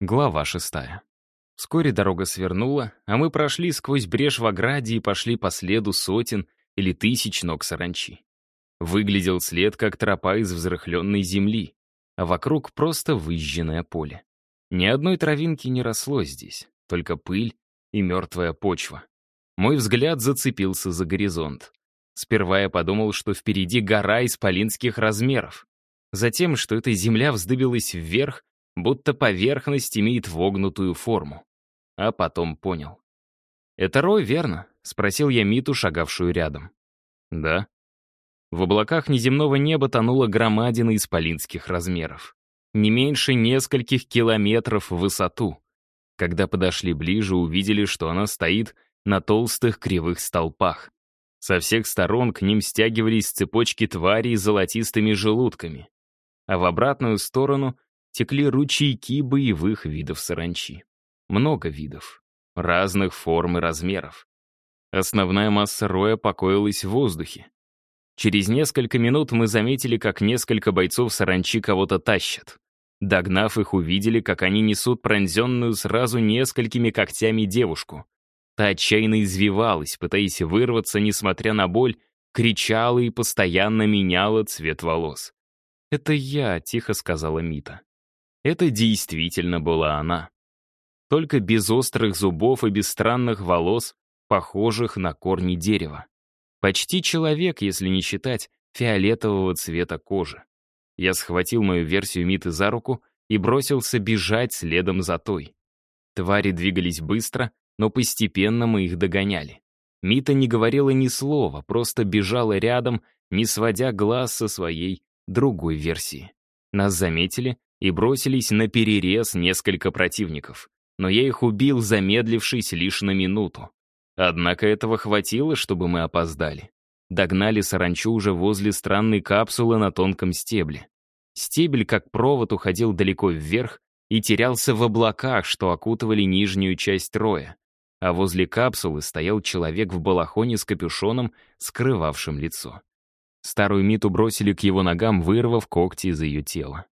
Глава шестая. Вскоре дорога свернула, а мы прошли сквозь брешь в ограде и пошли по следу сотен или тысяч ног саранчи. Выглядел след, как тропа из взрыхленной земли, а вокруг просто выжженное поле. Ни одной травинки не росло здесь, только пыль и мертвая почва. Мой взгляд зацепился за горизонт. Сперва я подумал, что впереди гора исполинских размеров. Затем, что эта земля вздыбилась вверх, будто поверхность имеет вогнутую форму. А потом понял. «Это Рой, верно?» — спросил я Миту, шагавшую рядом. «Да». В облаках неземного неба тонула громадина исполинских размеров. Не меньше нескольких километров в высоту. Когда подошли ближе, увидели, что она стоит на толстых кривых столпах. Со всех сторон к ним стягивались цепочки тварей с золотистыми желудками. А в обратную сторону текли ручейки боевых видов саранчи. Много видов, разных форм и размеров. Основная масса роя покоилась в воздухе. Через несколько минут мы заметили, как несколько бойцов саранчи кого-то тащат. Догнав их, увидели, как они несут пронзенную сразу несколькими когтями девушку. Та отчаянно извивалась, пытаясь вырваться, несмотря на боль, кричала и постоянно меняла цвет волос. «Это я», — тихо сказала Мита. Это действительно была она. Только без острых зубов и без странных волос, похожих на корни дерева. Почти человек, если не считать фиолетового цвета кожи. Я схватил мою версию Миты за руку и бросился бежать следом за той. Твари двигались быстро, но постепенно мы их догоняли. Мита не говорила ни слова, просто бежала рядом, не сводя глаз со своей другой версии. Нас заметили и бросились на перерез несколько противников. Но я их убил, замедлившись лишь на минуту. Однако этого хватило, чтобы мы опоздали. Догнали саранчу уже возле странной капсулы на тонком стебле. Стебель, как провод, уходил далеко вверх и терялся в облаках, что окутывали нижнюю часть роя. А возле капсулы стоял человек в балахоне с капюшоном, скрывавшим лицо. Старую Миту бросили к его ногам, вырвав когти из ее тела.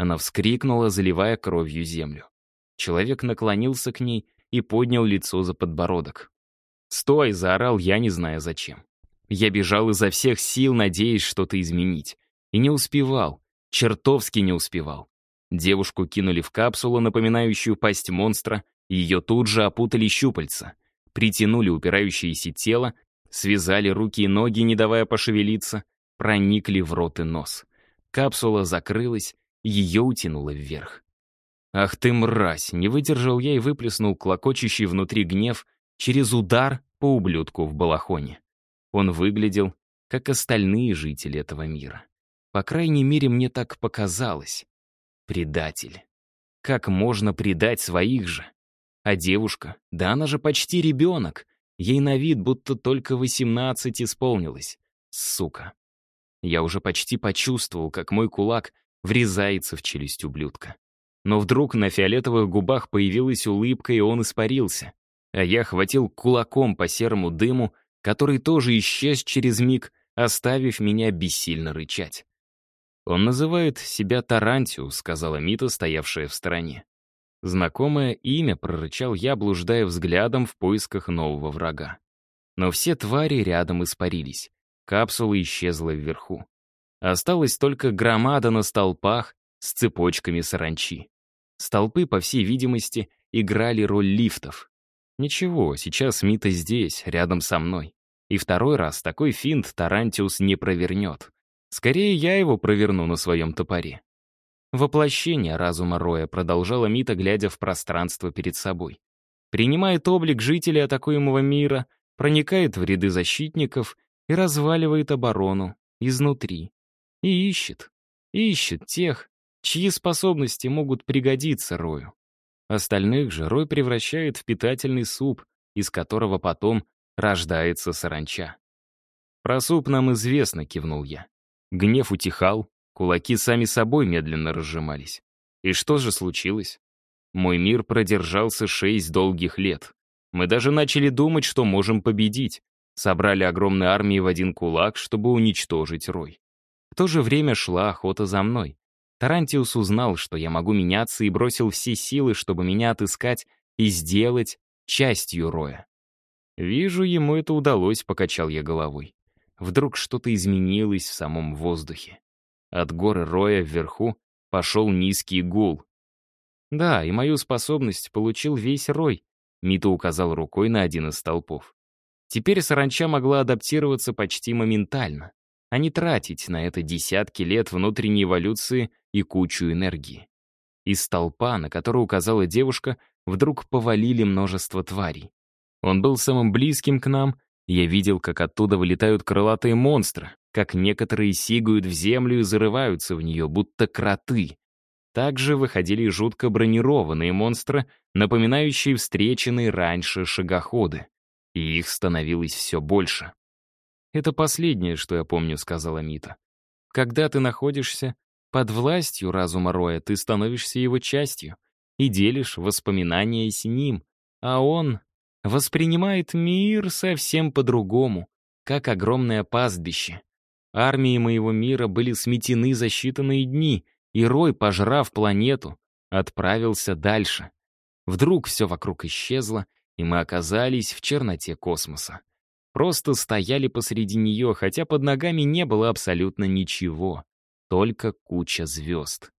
Она вскрикнула, заливая кровью землю. Человек наклонился к ней и поднял лицо за подбородок. «Стой!» — заорал я, не зная зачем. Я бежал изо всех сил, надеясь что-то изменить. И не успевал. Чертовски не успевал. Девушку кинули в капсулу, напоминающую пасть монстра, и ее тут же опутали щупальца. Притянули упирающееся тело, связали руки и ноги, не давая пошевелиться, проникли в рот и нос. Капсула закрылась, ее утянуло вверх. «Ах ты, мразь!» — не выдержал я и выплеснул клокочущий внутри гнев через удар по ублюдку в балахоне. Он выглядел, как остальные жители этого мира. По крайней мере, мне так показалось. Предатель. Как можно предать своих же? А девушка, да она же почти ребенок. Ей на вид будто только восемнадцать исполнилось. Сука. Я уже почти почувствовал, как мой кулак врезается в челюсть ублюдка. Но вдруг на фиолетовых губах появилась улыбка, и он испарился. А я хватил кулаком по серому дыму, который тоже исчез через миг, оставив меня бессильно рычать. «Он называет себя Тарантиус», — сказала Мита, стоявшая в стороне. Знакомое имя прорычал я, блуждая взглядом в поисках нового врага. Но все твари рядом испарились. Капсула исчезла вверху. Осталась только громада на столпах с цепочками саранчи. Столпы, по всей видимости, играли роль лифтов. Ничего, сейчас Мита здесь, рядом со мной. И второй раз такой финт Тарантиус не провернет. Скорее, я его проверну на своем топоре. Воплощение разума Роя продолжала Мита, глядя в пространство перед собой. Принимает облик жителей атакуемого мира, проникает в ряды защитников и разваливает оборону изнутри. И ищет. Ищет тех, чьи способности могут пригодиться Рою. Остальных же Рой превращает в питательный суп, из которого потом рождается саранча. «Про суп нам известно», — кивнул я. Гнев утихал, кулаки сами собой медленно разжимались. И что же случилось? Мой мир продержался шесть долгих лет. Мы даже начали думать, что можем победить. Собрали огромные армии в один кулак, чтобы уничтожить Рой. В то же время шла охота за мной. Тарантиус узнал, что я могу меняться, и бросил все силы, чтобы меня отыскать и сделать частью Роя. «Вижу, ему это удалось», — покачал я головой. Вдруг что-то изменилось в самом воздухе. От горы Роя вверху пошел низкий гул. «Да, и мою способность получил весь Рой», — Мита указал рукой на один из столпов. Теперь саранча могла адаптироваться почти моментально, а не тратить на это десятки лет внутренней эволюции и кучу энергии. Из столпа, на который указала девушка, вдруг повалили множество тварей. Он был самым близким к нам, я видел, как оттуда вылетают крылатые монстры, как некоторые сигают в землю и зарываются в нее, будто кроты. Также выходили жутко бронированные монстры, напоминающие встреченные раньше шагоходы. И их становилось все больше. «Это последнее, что я помню», — сказала Мита. «Когда ты находишься под властью разума Роя, ты становишься его частью и делишь воспоминания с ним, а он воспринимает мир совсем по-другому, как огромное пастбище. Армии моего мира были сметены за считанные дни, и Рой, пожрав планету, отправился дальше. Вдруг все вокруг исчезло, и мы оказались в черноте космоса. Просто стояли посреди нее, хотя под ногами не было абсолютно ничего, только куча звезд.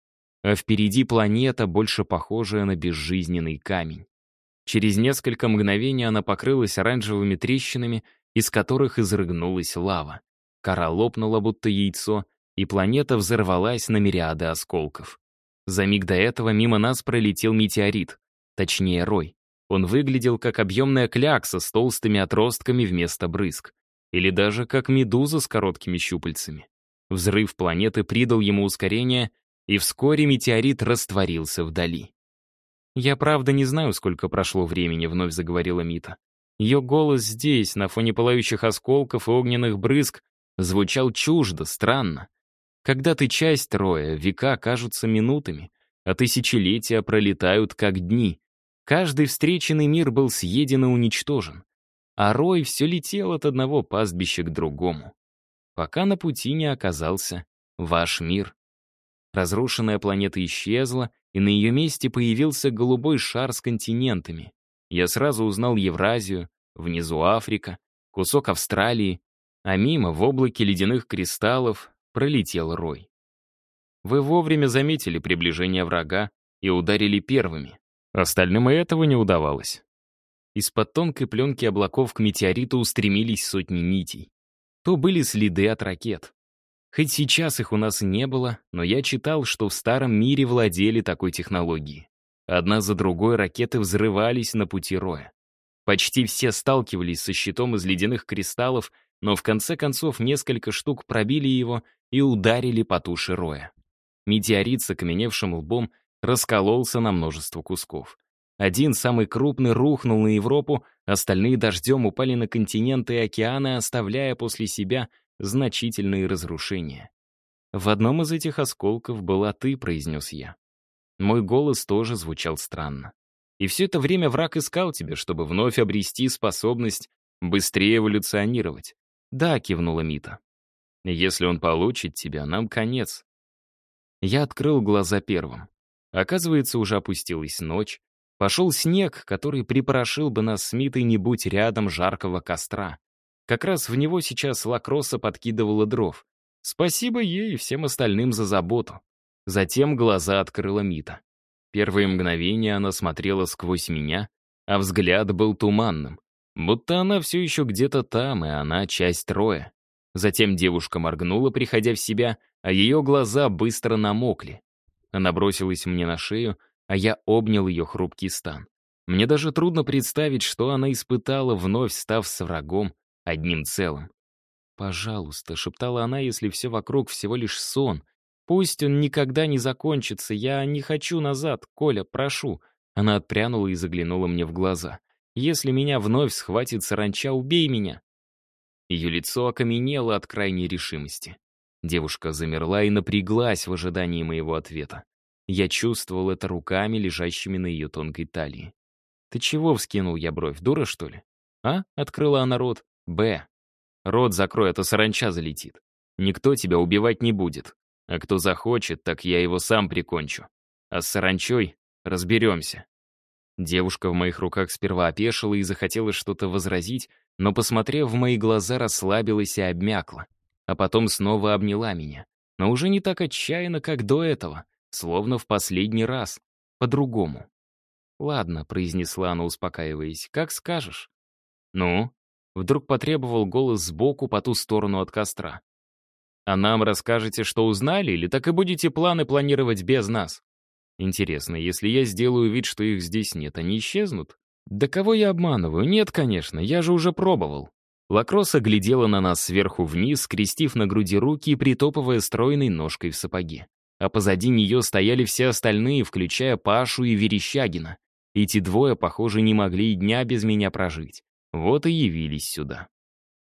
А впереди планета, больше похожая на безжизненный камень. Через несколько мгновений она покрылась оранжевыми трещинами, из которых изрыгнулась лава. Кора лопнула, будто яйцо, и планета взорвалась на мириады осколков. За миг до этого мимо нас пролетел метеорит, точнее рой. Он выглядел как объемная клякса с толстыми отростками вместо брызг. Или даже как медуза с короткими щупальцами. Взрыв планеты придал ему ускорение, и вскоре метеорит растворился вдали. «Я правда не знаю, сколько прошло времени», — вновь заговорила Мита. Ее голос здесь, на фоне пылающих осколков и огненных брызг, звучал чуждо, странно. Когда ты часть роя, века кажутся минутами, а тысячелетия пролетают как дни. Каждый встреченный мир был съеден и уничтожен. А рой все летел от одного пастбища к другому. Пока на пути не оказался ваш мир. Разрушенная планета исчезла, и на ее месте появился голубой шар с континентами. Я сразу узнал Евразию, внизу Африка, кусок Австралии, а мимо, в облаке ледяных кристаллов, пролетел рой. Вы вовремя заметили приближение врага и ударили первыми. Остальным и этого не удавалось. Из-под тонкой пленки облаков к метеориту устремились сотни нитей. То были следы от ракет. Хоть сейчас их у нас не было, но я читал, что в старом мире владели такой технологией. Одна за другой ракеты взрывались на пути Роя. Почти все сталкивались со щитом из ледяных кристаллов, но в конце концов несколько штук пробили его и ударили по туше Роя. Метеорит с окаменевшим лбом раскололся на множество кусков. Один, самый крупный, рухнул на Европу, остальные дождем упали на континенты и океаны, оставляя после себя значительные разрушения. «В одном из этих осколков была ты», — произнес я. Мой голос тоже звучал странно. И все это время враг искал тебя, чтобы вновь обрести способность быстрее эволюционировать. «Да», — кивнула Мита. «Если он получит тебя, нам конец». Я открыл глаза первым. Оказывается, уже опустилась ночь. Пошел снег, который припорошил бы нас с Митой, не будь рядом жаркого костра. Как раз в него сейчас Лакроса подкидывала дров. Спасибо ей и всем остальным за заботу. Затем глаза открыла Мита. Первые мгновения она смотрела сквозь меня, а взгляд был туманным. Будто она все еще где-то там, и она часть троя. Затем девушка моргнула, приходя в себя, а ее глаза быстро намокли. Она бросилась мне на шею, а я обнял ее хрупкий стан. Мне даже трудно представить, что она испытала, вновь став с врагом, одним целым. «Пожалуйста», — шептала она, если все вокруг всего лишь сон. «Пусть он никогда не закончится. Я не хочу назад. Коля, прошу». Она отпрянула и заглянула мне в глаза. «Если меня вновь схватит саранча, убей меня». Ее лицо окаменело от крайней решимости. Девушка замерла и напряглась в ожидании моего ответа. Я чувствовал это руками, лежащими на ее тонкой талии. «Ты чего?» — вскинул я бровь. «Дура, что ли?» «А?» — открыла она рот. «Б. Рот закрой, а то саранча залетит. Никто тебя убивать не будет. А кто захочет, так я его сам прикончу. А с саранчой разберемся. Девушка в моих руках сперва опешила и захотела что-то возразить, но, посмотрев в мои глаза, расслабилась и обмякла. А потом снова обняла меня. Но уже не так отчаянно, как до этого, словно в последний раз, по-другому. «Ладно», — произнесла она, успокаиваясь, — «как скажешь». «Ну?» — вдруг потребовал голос сбоку по ту сторону от костра. «А нам расскажете, что узнали, или так и будете планы планировать без нас?» «Интересно, если я сделаю вид, что их здесь нет, они исчезнут?» «Да кого я обманываю? Нет, конечно, я же уже пробовал». Лакроса глядела на нас сверху вниз, скрестив на груди руки и притопывая стройной ножкой в сапоге. А позади нее стояли все остальные, включая Пашу и Верещагина. Эти двое, похоже, не могли и дня без меня прожить. Вот и явились сюда.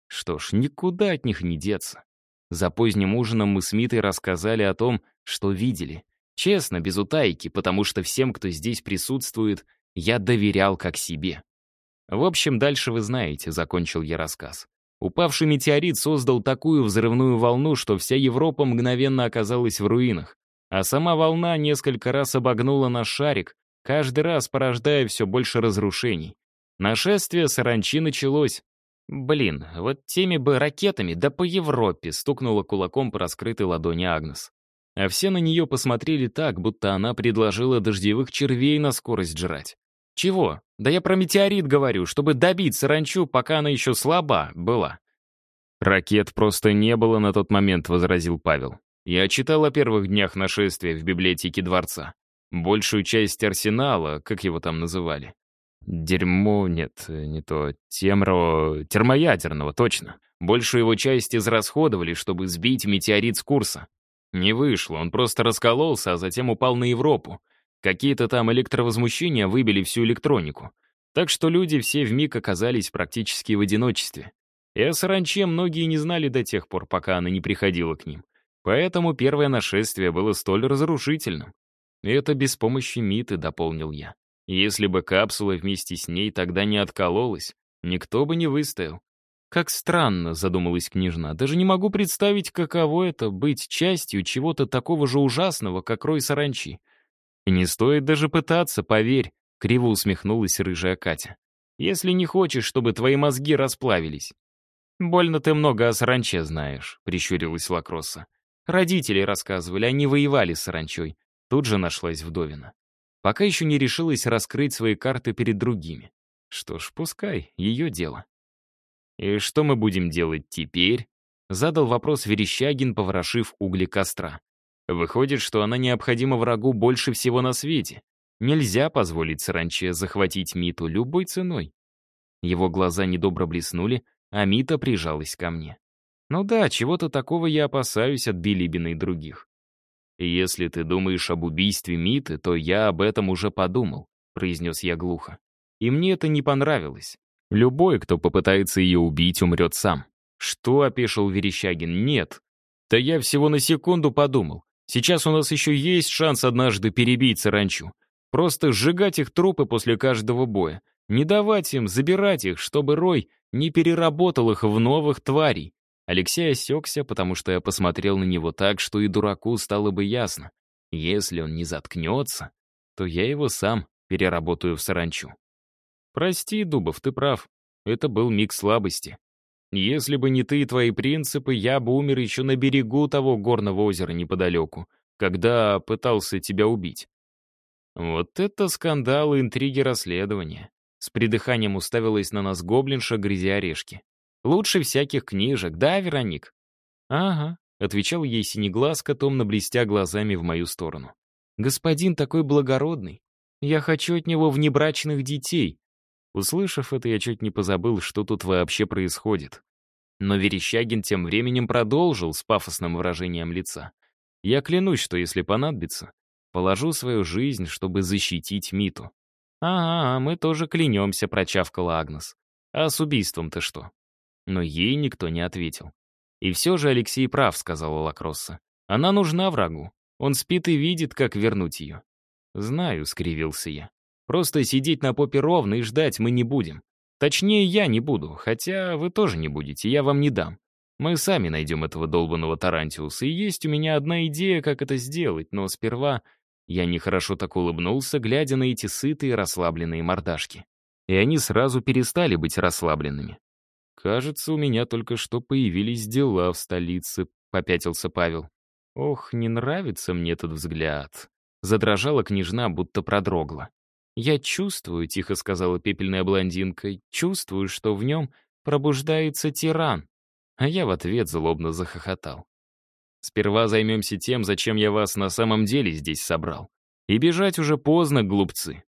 Что ж, никуда от них не деться. За поздним ужином мы с Митой рассказали о том, что видели. Честно, без утайки, потому что всем, кто здесь присутствует, я доверял как себе. В общем, дальше вы знаете, закончил я рассказ. Упавший метеорит создал такую взрывную волну, что вся Европа мгновенно оказалась в руинах, а сама волна несколько раз обогнула наш шарик, каждый раз порождая все больше разрушений. Нашествие саранчи началось. Блин, вот теми бы ракетами, да по Европе, стукнула кулаком по раскрытой ладони Агнес. А все на нее посмотрели так, будто она предложила дождевых червей на скорость жрать. Чего? Да я про метеорит говорю, чтобы добить саранчу, пока она еще слаба была. Ракет просто не было на тот момент, возразил Павел. Я читал о первых днях нашествия в библиотеке дворца. Большую часть арсенала, как его там называли. Дерьмо, нет, не то, темро... термоядерного, точно. Большую его часть израсходовали, чтобы сбить метеорит с курса. Не вышло, он просто раскололся, а затем упал на Европу. Какие-то там электровозмущения выбили всю электронику. Так что люди все вмиг оказались практически в одиночестве. И о саранче многие не знали до тех пор, пока она не приходила к ним. Поэтому первое нашествие было столь разрушительным. «Это без помощи Миты», — дополнил я. «Если бы капсула вместе с ней тогда не откололась, никто бы не выстоял». «Как странно», — задумалась княжна. «Даже не могу представить, каково это — быть частью чего-то такого же ужасного, как рой саранчи. И не стоит даже пытаться, поверь», — криво усмехнулась рыжая Катя. «Если не хочешь, чтобы твои мозги расплавились». «Больно ты много о саранче знаешь», — прищурилась Лакросса. «Родители рассказывали, они воевали с саранчой. Тут же нашлась вдовина. Пока еще не решилась раскрыть свои карты перед другими. Что ж, пускай, ее дело. «И что мы будем делать теперь?» Задал вопрос Верещагин, поворошив угли костра. Выходит, что она необходима врагу больше всего на свете. Нельзя позволить саранче захватить Миту любой ценой. Его глаза недобро блеснули, а Мита прижалась ко мне. Ну да, чего-то такого я опасаюсь от Билибина и других. «Если ты думаешь об убийстве Миты, то я об этом уже подумал», — произнес я глухо. «И мне это не понравилось. Любой, кто попытается ее убить, умрет сам». «Что?» — опешил Верещагин. «Нет». «Да я всего на секунду подумал. Сейчас у нас еще есть шанс однажды перебить саранчу. Просто сжигать их трупы после каждого боя. Не давать им, забирать их, чтобы Рой не переработал их в новых тварей. Алексей осекся, потому что я посмотрел на него так, что и дураку стало бы ясно. Если он не заткнется, то я его сам переработаю в саранчу. Прости, Дубов, ты прав. Это был миг слабости. Если бы не ты и твои принципы, я бы умер еще на берегу того горного озера неподалеку, когда пытался тебя убить. Вот это скандалы, интриги, расследования. С придыханием уставилась на нас гоблинша, грязя орешки. Лучше всяких книжек, да, Вероник?» «Ага», — отвечал ей синеглазка, томно блестя глазами в мою сторону. «Господин такой благородный. Я хочу от него внебрачных детей». Услышав это, я чуть не позабыл, что тут вообще происходит. Но Верещагин тем временем продолжил с пафосным выражением лица. «Я клянусь, что если понадобится, положу свою жизнь, чтобы защитить Миту». «Ага, мы тоже клянемся», — прочавкала Агнес. «А с убийством-то что?» Но ей никто не ответил. «И все же Алексей прав», — сказала Лакросса. «Она нужна врагу. Он спит и видит, как вернуть ее». «Знаю», — скривился я. «Просто сидеть на попе ровно и ждать мы не будем. Точнее, я не буду, хотя вы тоже не будете, я вам не дам. Мы сами найдем этого долбанного Тарантиуса, и есть у меня одна идея, как это сделать, но сперва я нехорошо так улыбнулся, глядя на эти сытые, расслабленные мордашки. И они сразу перестали быть расслабленными. «Кажется, у меня только что появились дела в столице», — попятился Павел. «Ох, не нравится мне этот взгляд». Задрожала княжна, будто продрогла. «Я чувствую», — тихо сказала пепельная блондинка, «чувствую, что в нем пробуждается тиран». А я в ответ злобно захохотал. Сперва займемся тем, зачем я вас на самом деле здесь собрал. И бежать уже поздно, глупцы.